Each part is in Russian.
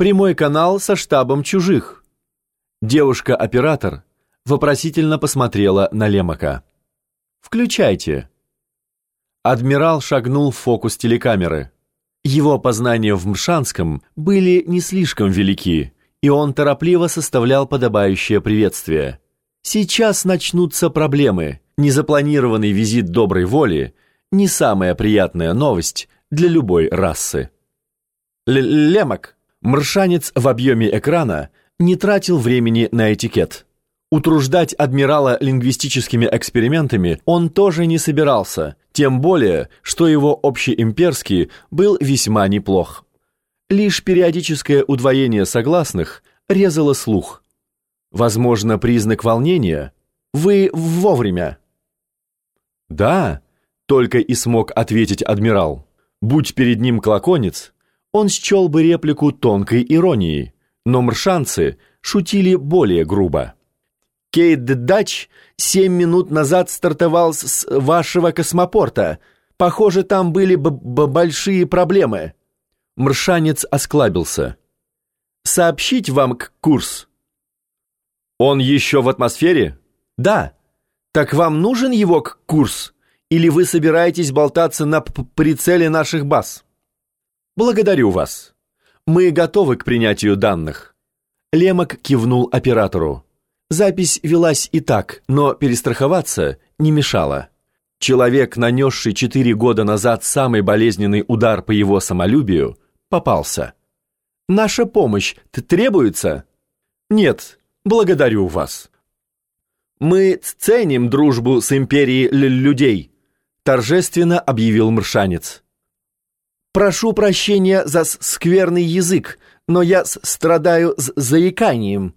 Прямой канал со штабом чужих. Девушка-оператор вопросительно посмотрела на Лемака. «Включайте». Адмирал шагнул в фокус телекамеры. Его познания в Мшанском были не слишком велики, и он торопливо составлял подобающее приветствие. Сейчас начнутся проблемы. Незапланированный визит доброй воли – не самая приятная новость для любой расы. Л Лемок, мршанец в объеме экрана, не тратил времени на этикет. Утруждать адмирала лингвистическими экспериментами он тоже не собирался, тем более, что его общеимперский был весьма неплох. Лишь периодическое удвоение согласных резало слух. Возможно, признак волнения? Вы вовремя. Да, только и смог ответить адмирал. Будь перед ним клаконец, он счел бы реплику тонкой иронией, но мршанцы шутили более грубо. Кейт Дач семь минут назад стартовал с вашего космопорта. Похоже, там были б большие проблемы. Мршанец осклабился. Сообщить вам к курс. Он еще в атмосфере? Да. Так вам нужен его к курс? Или вы собираетесь болтаться на прицеле наших баз? Благодарю вас. Мы готовы к принятию данных. Лемок кивнул оператору. Запись велась и так, но перестраховаться не мешало. Человек, нанесший четыре года назад самый болезненный удар по его самолюбию, попался. «Наша помощь требуется?» «Нет, благодарю вас». «Мы ценим дружбу с империей людей», торжественно объявил Мршанец. «Прошу прощения за скверный язык, но я страдаю с заиканием»,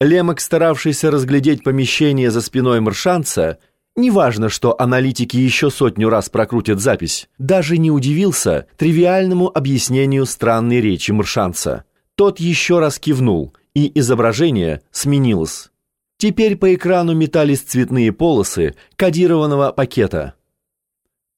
Лемок, старавшийся разглядеть помещение за спиной маршанца, неважно, что аналитики еще сотню раз прокрутят запись, даже не удивился тривиальному объяснению странной речи маршанца. Тот еще раз кивнул, и изображение сменилось. Теперь по экрану метались цветные полосы кодированного пакета.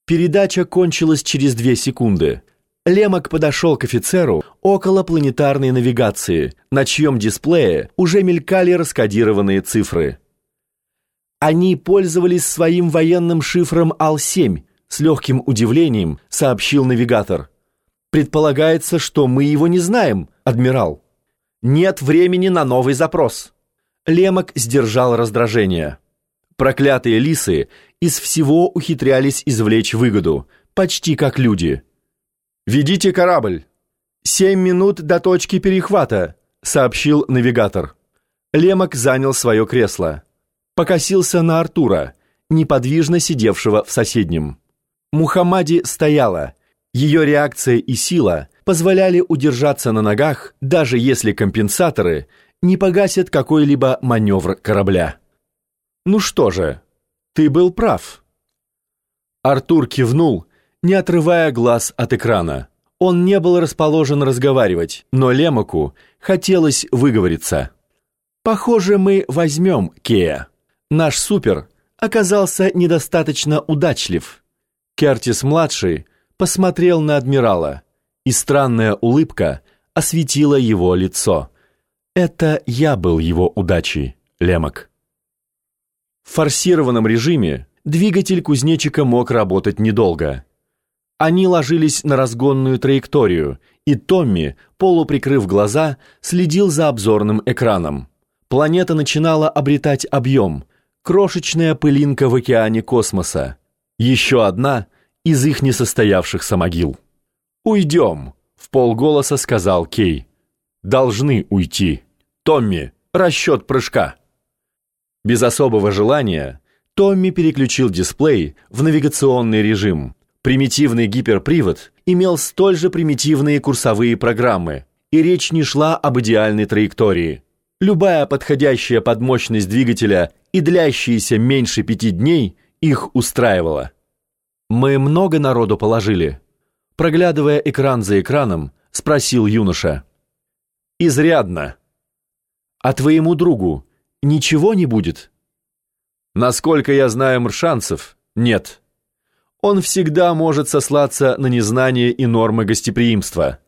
Передача кончилась через две секунды. Лемок подошел к офицеру около планетарной навигации, на чьем дисплее уже мелькали раскодированные цифры. Они пользовались своим военным шифром АЛ-7, с легким удивлением сообщил навигатор. Предполагается, что мы его не знаем, адмирал. Нет времени на новый запрос. Лемок сдержал раздражение. Проклятые лисы из всего ухитрялись извлечь выгоду, почти как люди – «Ведите корабль!» «Семь минут до точки перехвата», — сообщил навигатор. Лемок занял свое кресло. Покосился на Артура, неподвижно сидевшего в соседнем. Мухаммади стояла. Ее реакция и сила позволяли удержаться на ногах, даже если компенсаторы не погасят какой-либо маневр корабля. «Ну что же, ты был прав». Артур кивнул, не отрывая глаз от экрана. Он не был расположен разговаривать, но Лемаку хотелось выговориться. «Похоже, мы возьмем Кея. Наш супер оказался недостаточно удачлив». Кертис-младший посмотрел на адмирала, и странная улыбка осветила его лицо. «Это я был его удачей, Лемок». Форсированном режиме двигатель кузнечика мог работать недолго – они ложились на разгонную траекторию, и Томми, полуприкрыв глаза, следил за обзорным экраном. Планета начинала обретать объем, крошечная пылинка в океане космоса. Еще одна из их несостоявшихся могил. «Уйдем», — в полголоса сказал Кей. «Должны уйти. Томми, расчет прыжка». Без особого желания Томми переключил дисплей в навигационный режим — Примитивный гиперпривод имел столь же примитивные курсовые программы, и речь не шла об идеальной траектории. Любая подходящая под мощность двигателя и длящаяся меньше пяти дней их устраивала. «Мы много народу положили?» Проглядывая экран за экраном, спросил юноша. «Изрядно. А твоему другу ничего не будет?» «Насколько я знаю мршанцев, нет» он всегда может сослаться на незнание и нормы гостеприимства.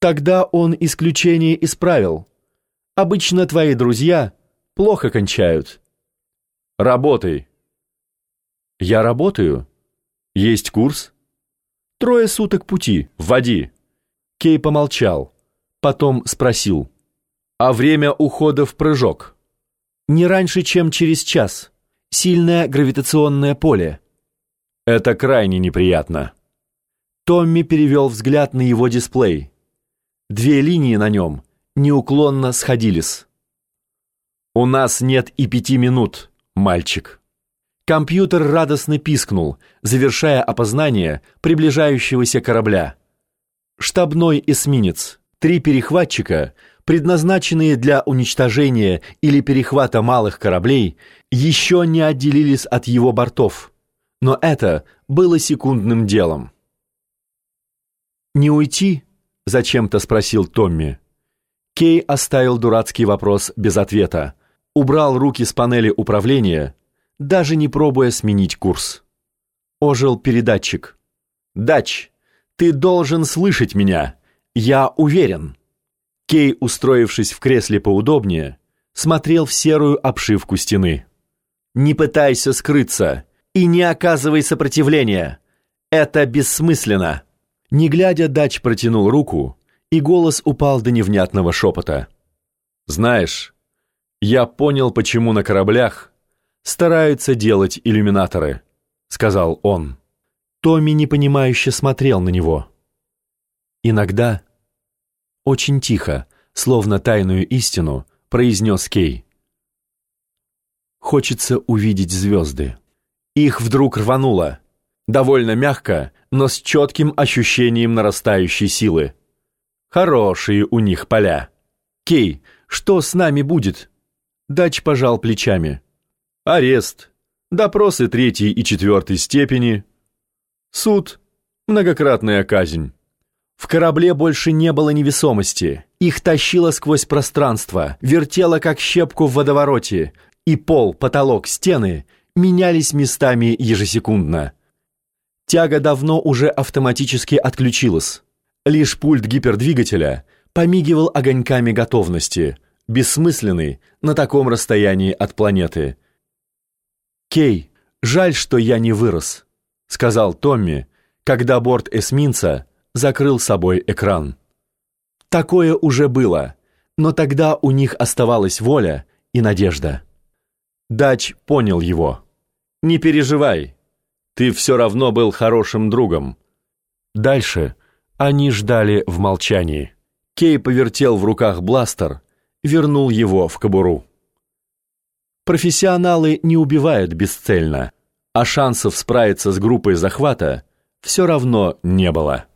Тогда он исключение исправил. Обычно твои друзья плохо кончают. Работай. Я работаю. Есть курс? Трое суток пути. Вводи. Кей помолчал. Потом спросил. А время ухода в прыжок? Не раньше, чем через час. Сильное гравитационное поле. Это крайне неприятно. Томми перевел взгляд на его дисплей. Две линии на нем неуклонно сходились. «У нас нет и пяти минут, мальчик». Компьютер радостно пискнул, завершая опознание приближающегося корабля. Штабной эсминец, три перехватчика, предназначенные для уничтожения или перехвата малых кораблей, еще не отделились от его бортов. Но это было секундным делом. «Не уйти?» — зачем-то спросил Томми. Кей оставил дурацкий вопрос без ответа, убрал руки с панели управления, даже не пробуя сменить курс. Ожил передатчик. «Дач, ты должен слышать меня. Я уверен». Кей, устроившись в кресле поудобнее, смотрел в серую обшивку стены. «Не пытайся скрыться и не оказывай сопротивления. Это бессмысленно». Не глядя, Дач протянул руку, и голос упал до невнятного шепота. «Знаешь, я понял, почему на кораблях стараются делать иллюминаторы», — сказал он. Томми непонимающе смотрел на него. Иногда, очень тихо, словно тайную истину, произнес Кей. «Хочется увидеть звезды». Их вдруг рвануло довольно мягко, но с четким ощущением нарастающей силы. Хорошие у них поля. Кей, что с нами будет? Дач пожал плечами. Арест, допросы третьей и четвертой степени, суд, многократная казнь. В корабле больше не было невесомости. Их тащило сквозь пространство, вертело как щепку в водовороте, и пол, потолок, стены менялись местами ежесекундно. Тяга давно уже автоматически отключилась. Лишь пульт гипердвигателя помигивал огоньками готовности, бессмысленный на таком расстоянии от планеты. «Кей, жаль, что я не вырос», — сказал Томми, когда борт эсминца закрыл собой экран. Такое уже было, но тогда у них оставалась воля и надежда. Дач понял его. «Не переживай, ты все равно был хорошим другом». Дальше они ждали в молчании. Кей повертел в руках бластер, вернул его в кобуру. Профессионалы не убивают бесцельно, а шансов справиться с группой захвата все равно не было.